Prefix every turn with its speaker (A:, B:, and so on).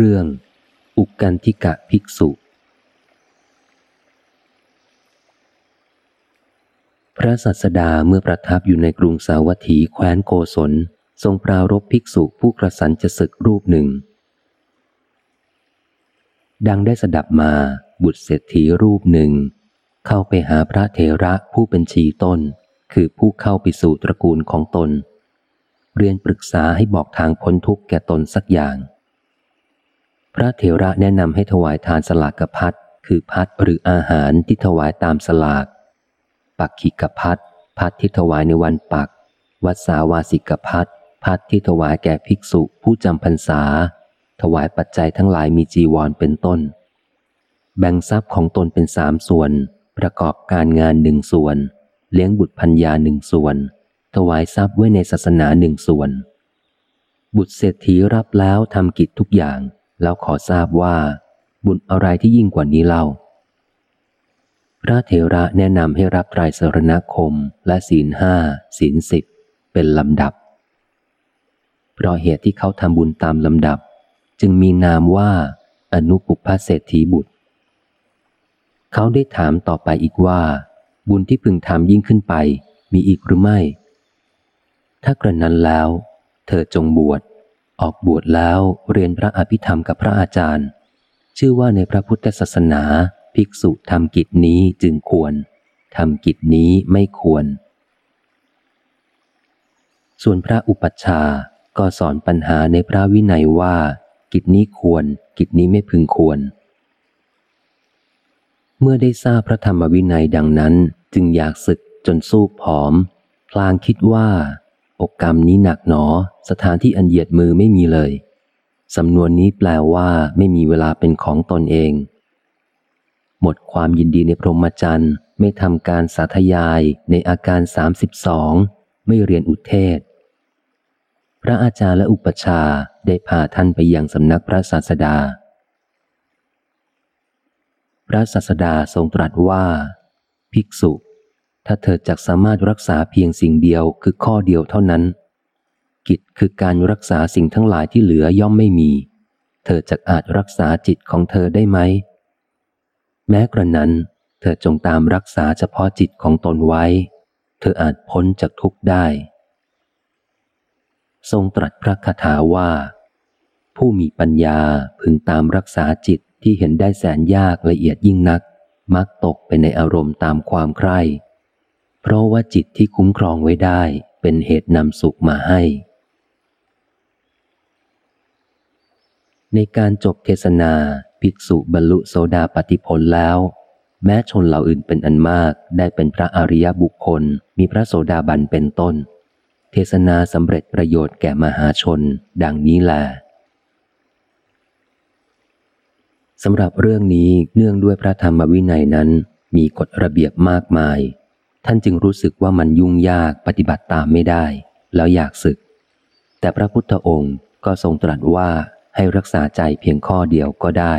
A: เรื่อง อุกันทิกะภิกษุ พระสัสดาเมื่อประทับอยู่ในกรุงสาวัตถีแคว้นโกศล ทรงปรารบภิกษุผู้กระสันจะศึกรูปหนึ่ง ดังได้สดับมาบุตรเศรษฐีรูปหนึ่ง เข้าไปหาพระเทระผู้เป็นชีต้น คือผู้เข้าไปสู่ตระกูลของตน เรียนปรึกษาให้บอกทางพ้นทุกข์แก่ตนสักอย่าง พระเถระแนะนำให้ถวายทานสลากกพัดคือพัดหรืออาหารที่ถวายตามสลาก ปักขิกพัดพัดที่ถวายในวันปัก วัดสาวาสิกพัดพัดที่ถวายแก่ภิกษุผู้จำพรรษา ถวายปัจจัยทั้งหลายมีจีวรเป็นต้น แบ่งทรัพย์ของตนเป็นสามส่วน ประกอบการงานหนึ่งส่วน เลี้ยงบุตรพัญญาหนึ่งส่วน ถวายทรัพย์ไว้ในศาสนาหนึ่งส่วน บุตรเศรษฐีรับแล้วทำกิจทุกอย่าง แล้วขอทราบว่า บุญอะไรที่ยิ่งกว่านี้เล่า พระเถระแนะนำให้รับไตรสรณคมและศีลห้าศีลสิบเป็นลำดับ เพราะเหตุที่เขาทำบุญตามลำดับ จึงมีนามว่า อนุปุพพเศรษฐีบุตร เขาได้ถามต่อไปอีกว่า บุญที่พึงทำยิ่งขึ้นไป มีอีกหรือไม่ ถ้ากระนั้นแล้ว เธอจงบวช ออกบวชแล้วเรียนพระอภิธรรมกับพระอาจารย์ ชื่อว่าในพระพุทธศาสนา ภิกษุทำกิจนี้จึงควรทำกิจนี้ไม่ควร ส่วนพระอุปัชฌาย์ก็สอนปัญหาในพระวินัยว่า กิจนี้ควร กิจนี้ไม่พึงควร เมื่อได้ทราบพระธรรมวินัยดังนั้นจึงอยากศึกจนสู้ผอม พลางคิดว่า อกกรรมนี้หนักหนอ สถานที่อันเหยียดมือไม่มีเลย สำนวนนี้แปลว่าไม่มีเวลาเป็นของตนเอง หมดความยินดีในพรหมจรรย์ ไม่ทำการสาธยายในอาการสามสิบสองไม่เรียนอุเทศ พระอาจารย์และอุปชาได้พาท่านไปยังสำนักพระศาสดา พระศาสดาทรงตรัสว่า ภิกษุ ถ้าเธอจักสามารถรักษาเพียงสิ่งเดียวคือข้อเดียวเท่านั้น กิจคือการรักษาสิ่งทั้งหลายที่เหลือย่อมไม่มี เธอจะอาจรักษาจิตของเธอได้ไหม แม้กระนั้น เธอจงตามรักษาเฉพาะจิตของตนไว้ เธออาจพ้นจากทุกข์ได้ ทรงตรัสพระคาถาว่า ผู้มีปัญญาพึงตามรักษาจิตที่เห็นได้แสนยากละเอียดยิ่งนัก มักตกไปในอารมณ์ตามความใคร่ เพราะว่าจิตที่คุ้มครองไว้ได้เป็นเหตุนำสุขมาให้ ในการจบเทศนาภิกษุบรรลุโสดาปติผลแล้ว แม้ชนเหล่าอื่นเป็นอันมากได้เป็นพระอริยบุคคล มีพระโสดาบันเป็นต้น เทศนาสำเร็จประโยชน์แก่มหาชน ดังนี้แหลสำหรับเรื่องนี้เนื่องด้วยพระธรรมวินัยนั้นมีกฎระเบียบมากมาย ท่านจึงรู้สึกว่ามันยุ่งยากปฏิบัติตามไม่ได้ แล้วอยากศึก แต่พระพุทธองค์ก็ทรงตรัสว่าให้รักษาใจเพียงข้อเดียวก็ได้